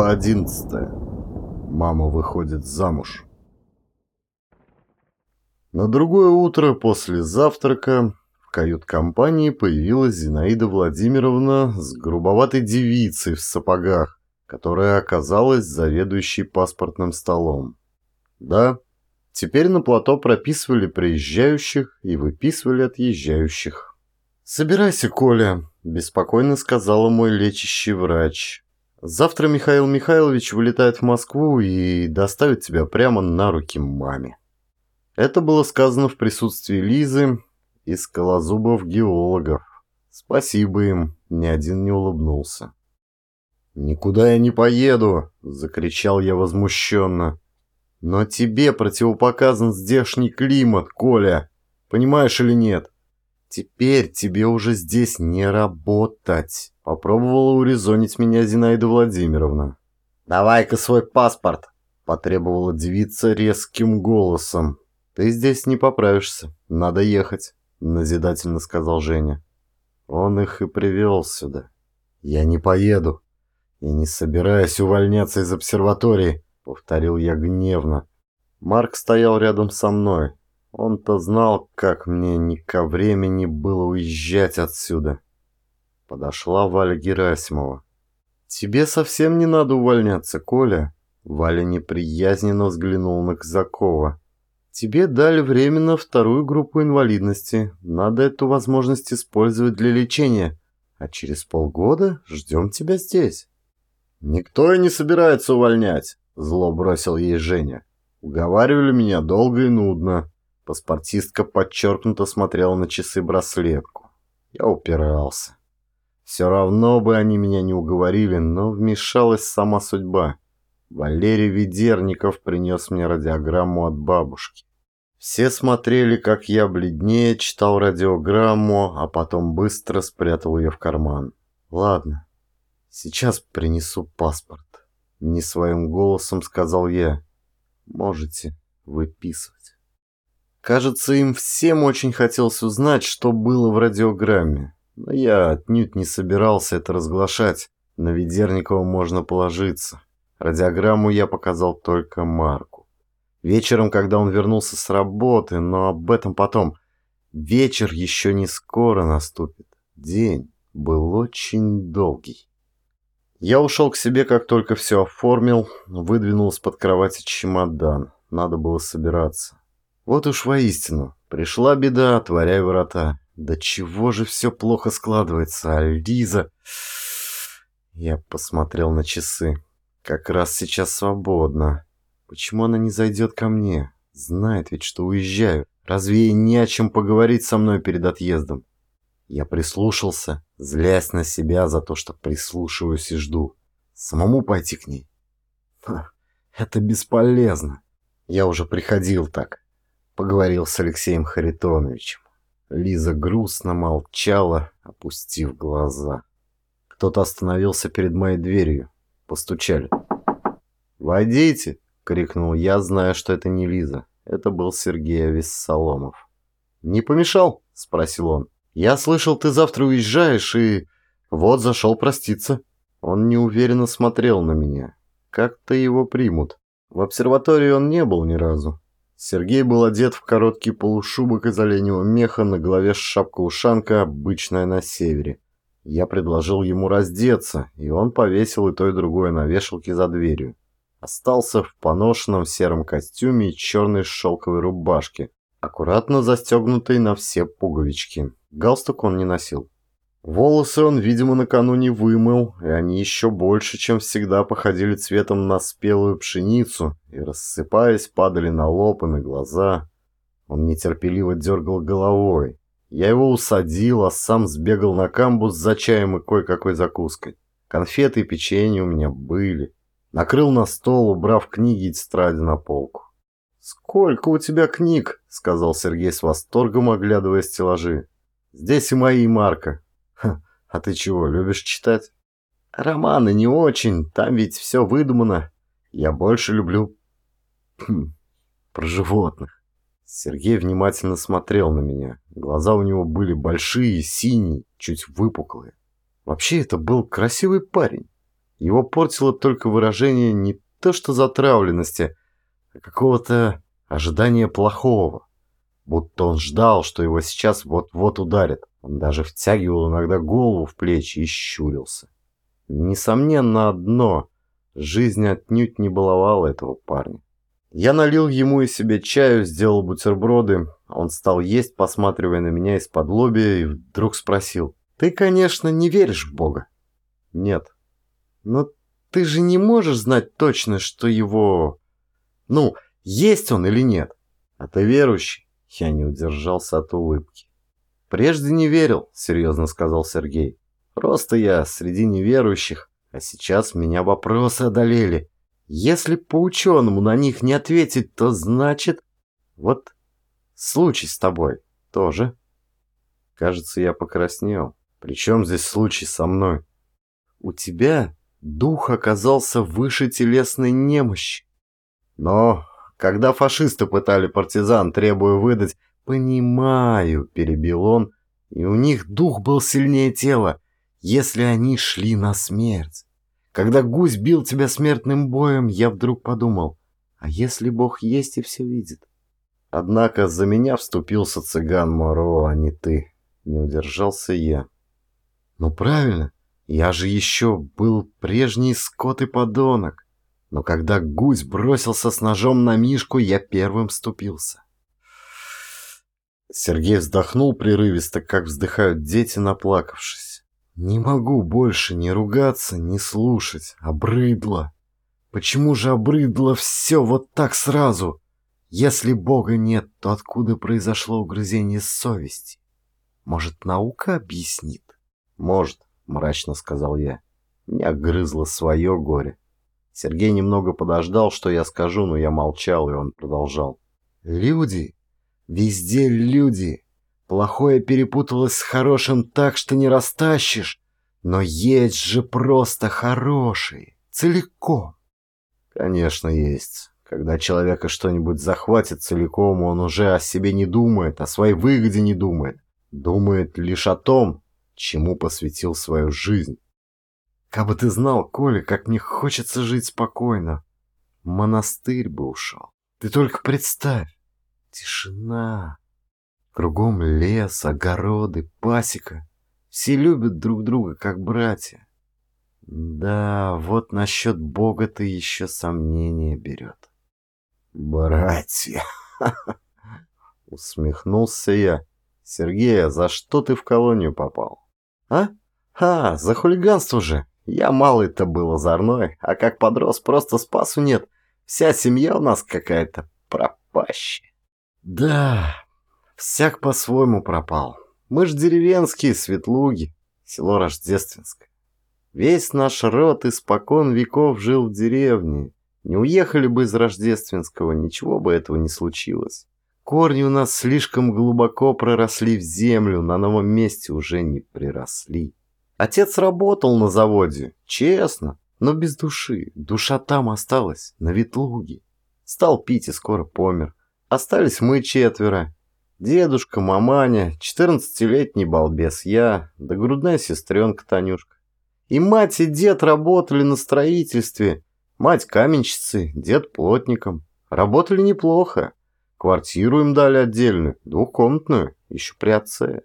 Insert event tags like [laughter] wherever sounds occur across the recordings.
Глава 11. Мама выходит замуж. На другое утро после завтрака в кают-компании появилась Зинаида Владимировна с грубоватой девицей в сапогах, которая оказалась заведующей паспортным столом. Да, теперь на плато прописывали приезжающих и выписывали отъезжающих. «Собирайся, Коля», – беспокойно сказала мой лечащий врач. Завтра Михаил Михайлович вылетает в Москву и доставит тебя прямо на руки маме. Это было сказано в присутствии Лизы и скалозубов-геологов. Спасибо им, ни один не улыбнулся. «Никуда я не поеду!» – закричал я возмущенно. «Но тебе противопоказан здешний климат, Коля! Понимаешь или нет? Теперь тебе уже здесь не работать!» Попробовала урезонить меня Зинаида Владимировна. «Давай-ка свой паспорт!» – потребовала девица резким голосом. «Ты здесь не поправишься. Надо ехать», – назидательно сказал Женя. Он их и привел сюда. «Я не поеду. Я не собираюсь увольняться из обсерватории», — повторил я гневно. Марк стоял рядом со мной. Он-то знал, как мне ни ко времени было уезжать отсюда. Подошла Валя Герасимова. «Тебе совсем не надо увольняться, Коля». Валя неприязненно взглянул на Казакова. «Тебе дали временно вторую группу инвалидности. Надо эту возможность использовать для лечения. А через полгода ждем тебя здесь». «Никто и не собирается увольнять», — зло бросил ей Женя. «Уговаривали меня долго и нудно». Паспортистка подчеркнуто смотрела на часы-браслетку. Я упирался. Все равно бы они меня не уговорили, но вмешалась сама судьба. Валерий Ведерников принес мне радиограмму от бабушки. Все смотрели, как я бледнее читал радиограмму, а потом быстро спрятал ее в карман. Ладно, сейчас принесу паспорт. Не своим голосом сказал я. Можете выписывать. Кажется, им всем очень хотелось узнать, что было в радиограмме. Но я отнюдь не собирался это разглашать. На Ведерникова можно положиться. Радиограмму я показал только Марку. Вечером, когда он вернулся с работы, но об этом потом. Вечер еще не скоро наступит. День был очень долгий. Я ушел к себе, как только все оформил, выдвинул из-под кровати чемодан. Надо было собираться. Вот уж воистину, пришла беда, отворяй ворота. Да чего же все плохо складывается, а. Я посмотрел на часы. Как раз сейчас свободно. Почему она не зайдет ко мне? Знает ведь, что уезжаю. Разве ей не о чем поговорить со мной перед отъездом? Я прислушался, злясь на себя за то, что прислушиваюсь и жду. Самому пойти к ней? Ха, это бесполезно. Я уже приходил так. Поговорил с Алексеем Харитоновичем. Лиза грустно молчала, опустив глаза. Кто-то остановился перед моей дверью. Постучали. «Войдите!» — крикнул я, зная, что это не Лиза. Это был Сергей Виссоломов. «Не помешал?» — спросил он. «Я слышал, ты завтра уезжаешь, и... Вот зашел проститься». Он неуверенно смотрел на меня. Как-то его примут. В обсерватории он не был ни разу. Сергей был одет в короткий полушубок из оленевого меха, на голове шапка-ушанка, обычная на севере. Я предложил ему раздеться, и он повесил и то, и другое на вешалке за дверью. Остался в поношенном сером костюме и черной шелковой рубашке, аккуратно застегнутой на все пуговички. Галстук он не носил. Волосы он, видимо, накануне вымыл, и они еще больше, чем всегда, походили цветом на спелую пшеницу и, рассыпаясь, падали на лоб и на глаза. Он нетерпеливо дергал головой. Я его усадил, а сам сбегал на камбус за чаем и кое-какой закуской. Конфеты и печенье у меня были. Накрыл на стол, убрав книги и тетради на полку. «Сколько у тебя книг?» — сказал Сергей с восторгом, оглядывая стеллажи. «Здесь и мои, Марка. А ты чего, любишь читать? Романы не очень, там ведь все выдумано. Я больше люблю хм, про животных. Сергей внимательно смотрел на меня. Глаза у него были большие, синие, чуть выпуклые. Вообще это был красивый парень. Его портило только выражение не то что затравленности, а какого-то ожидания плохого. Будто он ждал, что его сейчас вот-вот ударит. Он даже втягивал иногда голову в плечи и щурился. Несомненно одно – жизнь отнюдь не баловала этого парня. Я налил ему и себе чаю, сделал бутерброды. Он стал есть, посматривая на меня из-под лобия, и вдруг спросил. «Ты, конечно, не веришь в Бога?» «Нет». «Но ты же не можешь знать точно, что его... Ну, есть он или нет. А ты верующий?» Я не удержался от улыбки. «Прежде не верил», — серьезно сказал Сергей. «Просто я среди неверующих, а сейчас меня вопросы одолели. Если по-ученому на них не ответить, то значит... Вот случай с тобой тоже». Кажется, я покраснел. Причем здесь случай со мной? У тебя дух оказался выше телесной немощи. Но когда фашисты пытали партизан, требуя выдать «Понимаю», — перебил он, и у них дух был сильнее тела, если они шли на смерть. Когда гусь бил тебя смертным боем, я вдруг подумал, а если Бог есть и все видит? Однако за меня вступился цыган Моро, а не ты. Не удержался я. Ну правильно, я же еще был прежний скот и подонок. Но когда гусь бросился с ножом на Мишку, я первым вступился. Сергей вздохнул прерывисто, как вздыхают дети, наплакавшись. «Не могу больше ни ругаться, ни слушать. Обрыдло. Почему же обрыдло все вот так сразу? Если Бога нет, то откуда произошло угрызение совести? Может, наука объяснит?» «Может», — мрачно сказал я. Меня грызло свое горе. Сергей немного подождал, что я скажу, но я молчал, и он продолжал. «Люди Везде люди. Плохое перепуталось с хорошим так, что не растащишь. Но есть же просто хорошие. Целиком. Конечно, есть. Когда человека что-нибудь захватит целиком, он уже о себе не думает, о своей выгоде не думает. Думает лишь о том, чему посвятил свою жизнь. Как бы ты знал, Коля, как мне хочется жить спокойно. Монастырь бы ушел. Ты только представь. Тишина. Кругом лес, огороды, пасека. Все любят друг друга, как братья. Да, вот насчет Бога-то еще сомнение берет. Братья! [laughs] Усмехнулся я. Сергей, а за что ты в колонию попал? А? А, за хулиганство же. Я малый-то был озорной, а как подрос, просто спасу нет. Вся семья у нас какая-то пропащая. Да, всяк по-своему пропал. Мы ж деревенские, светлуги, село Рождественское. Весь наш род испокон веков жил в деревне. Не уехали бы из Рождественского, ничего бы этого не случилось. Корни у нас слишком глубоко проросли в землю, на новом месте уже не приросли. Отец работал на заводе, честно, но без души. Душа там осталась, на Ветлуге. Стал пить и скоро помер. Остались мы четверо. Дедушка, маманя, четырнадцатилетний балбес я, да грудная сестренка Танюшка. И мать и дед работали на строительстве. Мать каменщицей, дед плотником. Работали неплохо. Квартиру им дали отдельную, двухкомнатную, еще при отце.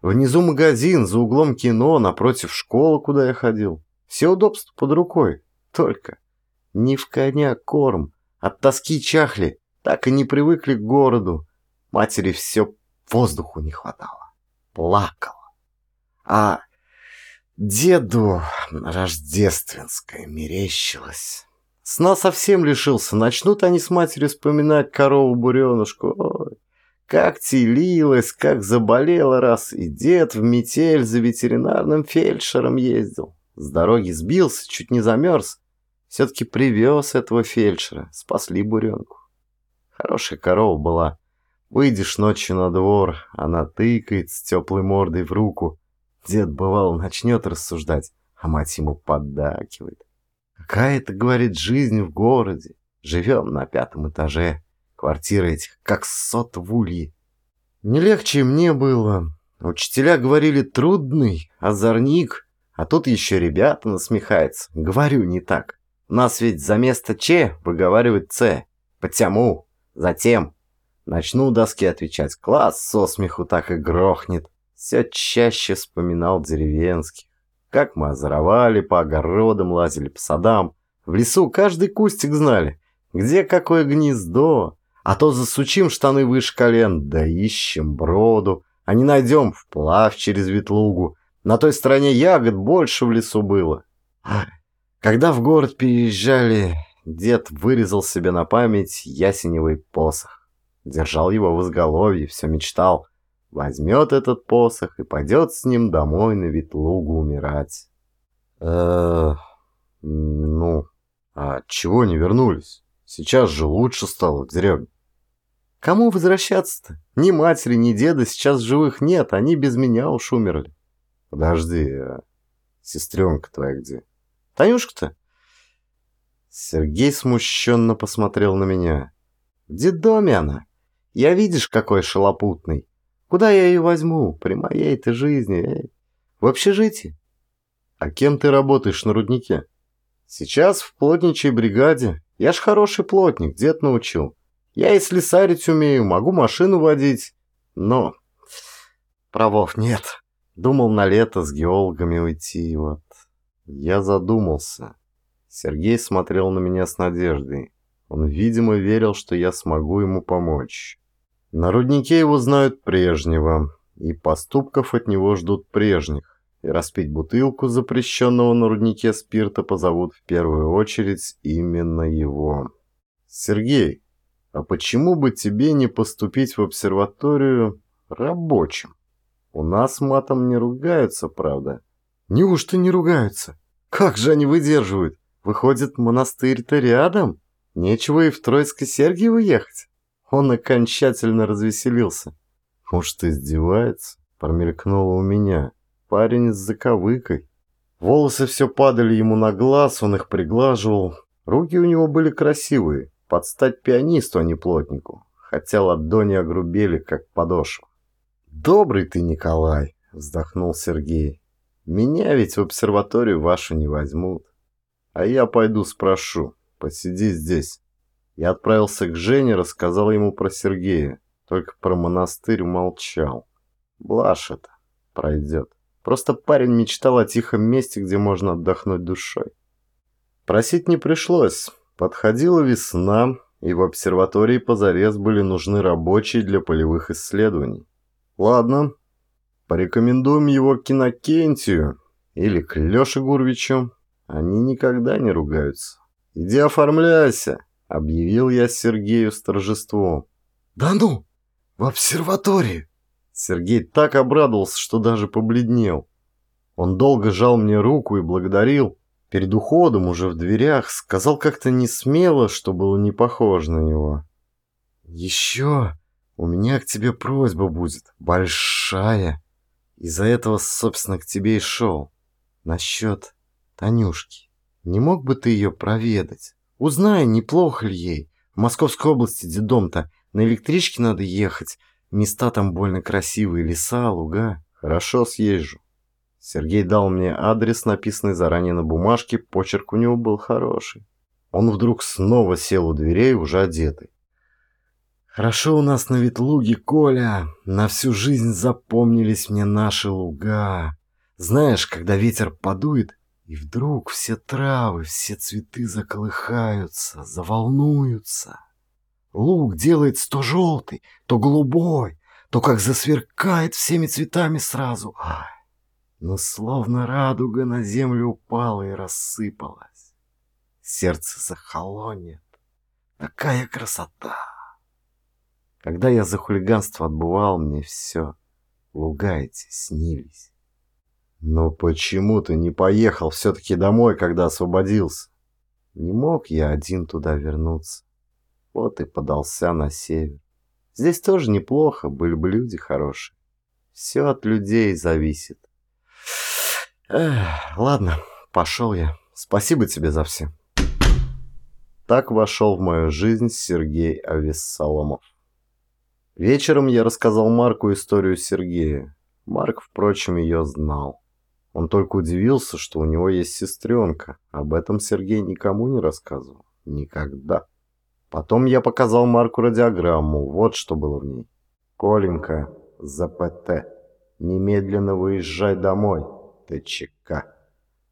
Внизу магазин, за углом кино, напротив школы, куда я ходил. Все удобства под рукой. Только не в коня корм. От тоски чахли. Так и не привыкли к городу. Матери все воздуху не хватало. Плакала. А деду рождественское мерещилось. Сна совсем лишился. Начнут они с матерью вспоминать корову-буренушку. Ой, как телилась, как заболела раз. И дед в метель за ветеринарным фельдшером ездил. С дороги сбился, чуть не замерз. Все-таки привез этого фельдшера. Спасли буренку. Хорошая корова была. Выйдешь ночью на двор, она тыкает с теплой мордой в руку. Дед, бывал, начнет рассуждать, а мать ему поддакивает. Какая это, говорит, жизнь в городе. Живем на пятом этаже. Квартиры этих, как сот в улье. Не легче мне было. Учителя говорили трудный, озорник, А тут еще ребята насмехаются. Говорю не так. У нас ведь за место Ч выговаривают Ц. Потому, затем. Начну у доски отвечать. Класс со смеху так и грохнет. Все чаще вспоминал деревенских. Как мы озоровали, по огородам лазили, по садам. В лесу каждый кустик знали. Где какое гнездо. А то засучим штаны выше колен, да ищем броду. А не найдем вплавь через Ветлугу. На той стороне ягод больше в лесу было. Когда в город переезжали, дед вырезал себе на память ясеневый посох. Держал его в изголовье, все мечтал. Возьмет этот посох и пойдет с ним домой на Ветлугу умирать. э ну, а чего не вернулись? Сейчас же лучше стало в деревне. Кому возвращаться-то? Ни матери, ни деда сейчас живых нет, они без меня уж умерли. Подожди, а сестренка твоя где? Танюшка-то? Сергей смущенно посмотрел на меня. В детдоме она. Я видишь, какой шалопутный. Куда я ее возьму? При моей-то жизни. Эй. В общежитии. А кем ты работаешь на руднике? Сейчас в плотничьей бригаде. Я ж хороший плотник, дед научил. Я и слесарить умею, могу машину водить. Но правов нет. Думал на лето с геологами уйти, вот. Я задумался. Сергей смотрел на меня с надеждой. Он, видимо, верил, что я смогу ему помочь. На руднике его знают прежнего, и поступков от него ждут прежних. И распить бутылку запрещенного на руднике спирта позовут в первую очередь именно его. «Сергей, а почему бы тебе не поступить в обсерваторию рабочим? У нас матом не ругаются, правда?» «Неужто не ругаются? Как же они выдерживают? Выходит, монастырь-то рядом? Нечего и в Троицко-Сергиево ехать?» Он окончательно развеселился. «Может, издевается?» Промелькнуло у меня. Парень с заковыкой. Волосы все падали ему на глаз, он их приглаживал. Руки у него были красивые, под стать пианисту, а не плотнику. Хотя ладони огрубели, как подошва. «Добрый ты, Николай!» — вздохнул Сергей. «Меня ведь в обсерваторию вашу не возьмут. А я пойду спрошу. Посиди здесь». Я отправился к Жене, рассказал ему про Сергея. Только про монастырь умолчал. Блажь. Пройдет. Просто парень мечтал о тихом месте, где можно отдохнуть душой. Просить не пришлось. Подходила весна, и в обсерватории позарез были нужны рабочие для полевых исследований. Ладно, порекомендуем его к Кинокентию или к Леше Гурвичу. Они никогда не ругаются. Иди оформляйся объявил я Сергею с торжеством. «Да ну! В обсерватории!» Сергей так обрадовался, что даже побледнел. Он долго жал мне руку и благодарил. Перед уходом, уже в дверях, сказал как-то не смело, что было не похоже на него. «Еще у меня к тебе просьба будет, большая. Из-за этого, собственно, к тебе и шел. Насчет Танюшки. Не мог бы ты ее проведать?» Узнай, неплохо ли ей. В Московской области дедом-то. На электричке надо ехать. Места там больно красивые, леса, луга. Хорошо, съезжу. Сергей дал мне адрес, написанный заранее на бумажке, почерк у него был хороший. Он вдруг снова сел у дверей, уже одетый. «Хорошо у нас на Ветлуге, Коля. На всю жизнь запомнились мне наши луга. Знаешь, когда ветер подует, и вдруг все травы, все цветы заколыхаются, заволнуются. Лук делается то желтый, то голубой, то как засверкает всеми цветами сразу. Но словно радуга на землю упала и рассыпалась. Сердце захолонет. Такая красота! Когда я за хулиганство отбывал, мне все луга эти снились. Но почему ты не поехал все-таки домой, когда освободился? Не мог я один туда вернуться. Вот и подался на север. Здесь тоже неплохо, были бы люди хорошие. Все от людей зависит. Эх, ладно, пошел я. Спасибо тебе за все. Так вошел в мою жизнь Сергей Авессаломов. Вечером я рассказал Марку историю Сергея. Марк, впрочем, ее знал. Он только удивился, что у него есть сестренка. Об этом Сергей никому не рассказывал. Никогда. Потом я показал Марку радиограмму. Вот что было в ней. «Коленька, ЗПТ. Немедленно выезжай домой. ТЧК.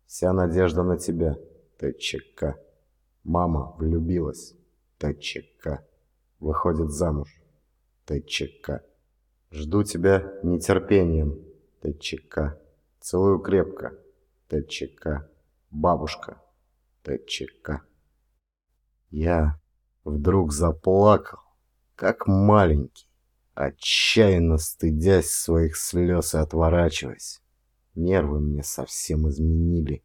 Вся надежда на тебя. ТЧК. Мама влюбилась. ТЧК. Выходит замуж. ТЧК. Жду тебя нетерпением. ТЧК. Целую крепко. ТЧК. Бабушка. ТЧК. Я вдруг заплакал, как маленький, отчаянно стыдясь своих слез и отворачиваясь. Нервы мне совсем изменили.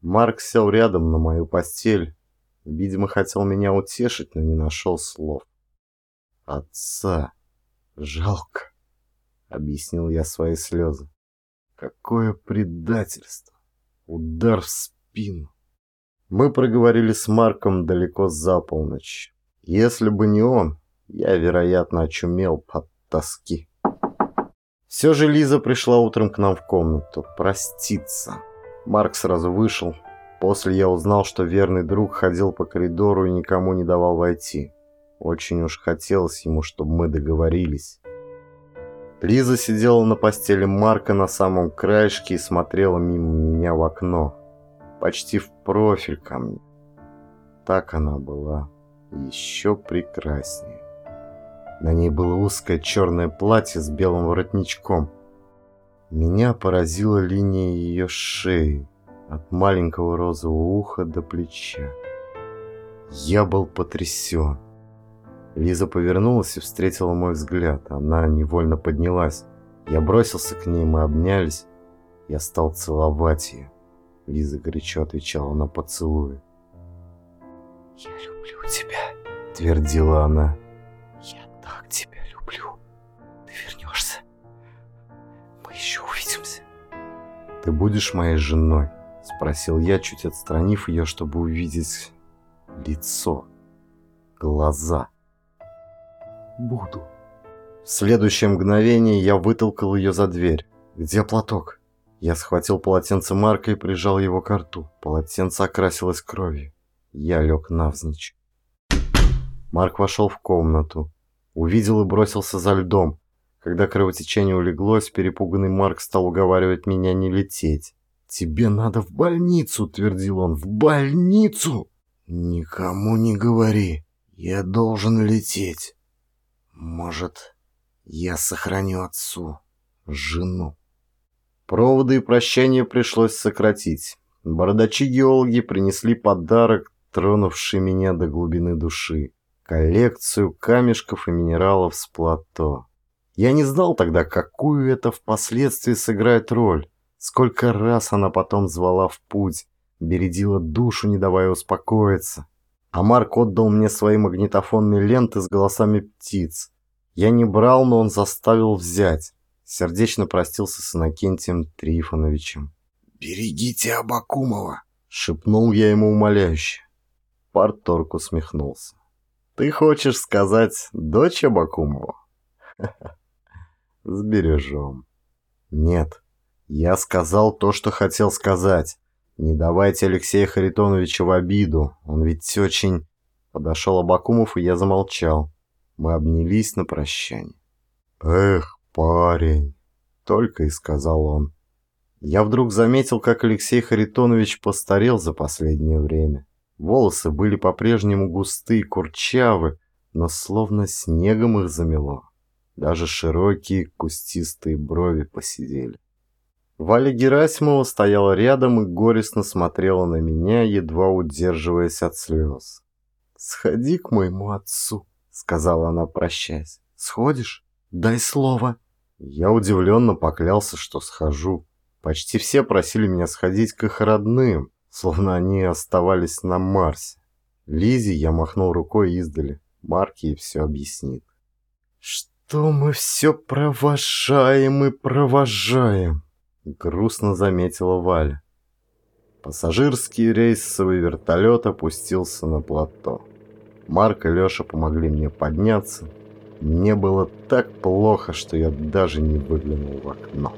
Марк сел рядом на мою постель. Видимо, хотел меня утешить, но не нашел слов. Отца жалко, объяснил я свои слезы. Какое предательство! Удар в спину. Мы проговорили с Марком далеко за полночь. Если бы не он, я, вероятно, очумел от тоски. Все же Лиза пришла утром к нам в комнату проститься. Марк сразу вышел. После я узнал, что верный друг ходил по коридору и никому не давал войти. Очень уж хотелось ему, чтобы мы договорились. Лиза сидела на постели Марка на самом краешке и смотрела мимо меня в окно почти в профиль ко мне. Так она была еще прекраснее. На ней было узкое черное платье с белым воротничком. Меня поразила линия ее шеи, от маленького розового уха до плеча. Я был потрясен. Лиза повернулась и встретила мой взгляд. Она невольно поднялась. Я бросился к ней, мы обнялись. Я стал целовать ее. Лиза горячо отвечала на поцелуи. «Я люблю тебя», — твердила она. «Я так тебя люблю. Ты вернешься. Мы еще увидимся». «Ты будешь моей женой?» — спросил я, чуть отстранив ее, чтобы увидеть лицо, глаза. «Буду». В следующее мгновение я вытолкал ее за дверь. «Где платок?» Я схватил полотенце Марка и прижал его к рту. Полотенце окрасилось кровью. Я лег навзничь. Марк вошел в комнату. Увидел и бросился за льдом. Когда кровотечение улеглось, перепуганный Марк стал уговаривать меня не лететь. «Тебе надо в больницу», — твердил он, — «в больницу!» «Никому не говори. Я должен лететь. Может, я сохраню отцу жену». Проводы и прощания пришлось сократить. Бородачи-геологи принесли подарок, тронувший меня до глубины души. Коллекцию камешков и минералов с плато. Я не знал тогда, какую это впоследствии сыграет роль. Сколько раз она потом звала в путь, бередила душу, не давая успокоиться. А Марк отдал мне свои магнитофонные ленты с голосами птиц. Я не брал, но он заставил взять. Сердечно простился с Иннокентием Трифоновичем. «Берегите Абакумова!» — шепнул я ему умоляюще. Парторг усмехнулся. «Ты хочешь сказать дочь Абакумова?» «Сбережем». «Нет, я сказал то, что хотел сказать. Не давайте Алексея Харитоновича в обиду, он ведь очень...» Подошел Абакумов, и я замолчал. Мы обнялись на прощание. «Эх, «Парень», — только и сказал он. Я вдруг заметил, как Алексей Харитонович постарел за последнее время. Волосы были по-прежнему густые, курчавы, но словно снегом их замело. Даже широкие кустистые брови посидели. Валя Герасимова стояла рядом и горестно смотрела на меня, едва удерживаясь от слез. «Сходи к моему отцу», — сказала она, прощаясь. «Сходишь?» Дай слово. Я удивленно поклялся, что схожу. Почти все просили меня сходить к их родным, словно они оставались на Марсе. Лизе я махнул рукой издали. Марк ей все объяснит. «Что мы все провожаем и провожаем?» Грустно заметила Валя. Пассажирский рейсовый вертолет опустился на плато. Марк и Леша помогли мне подняться, мне было так плохо, что я даже не выглянул в окно.